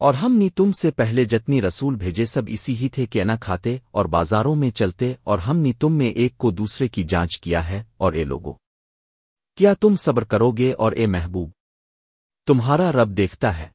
اور ہم نے تم سے پہلے جتنی رسول بھیجے سب اسی ہی تھے کہ نہ کھاتے اور بازاروں میں چلتے اور ہم نے تم میں ایک کو دوسرے کی جانچ کیا ہے، اور اے لوگوں کیا تم صبر کرو گے اور اے محبوب، تمہارا رب دیکھتا ہے۔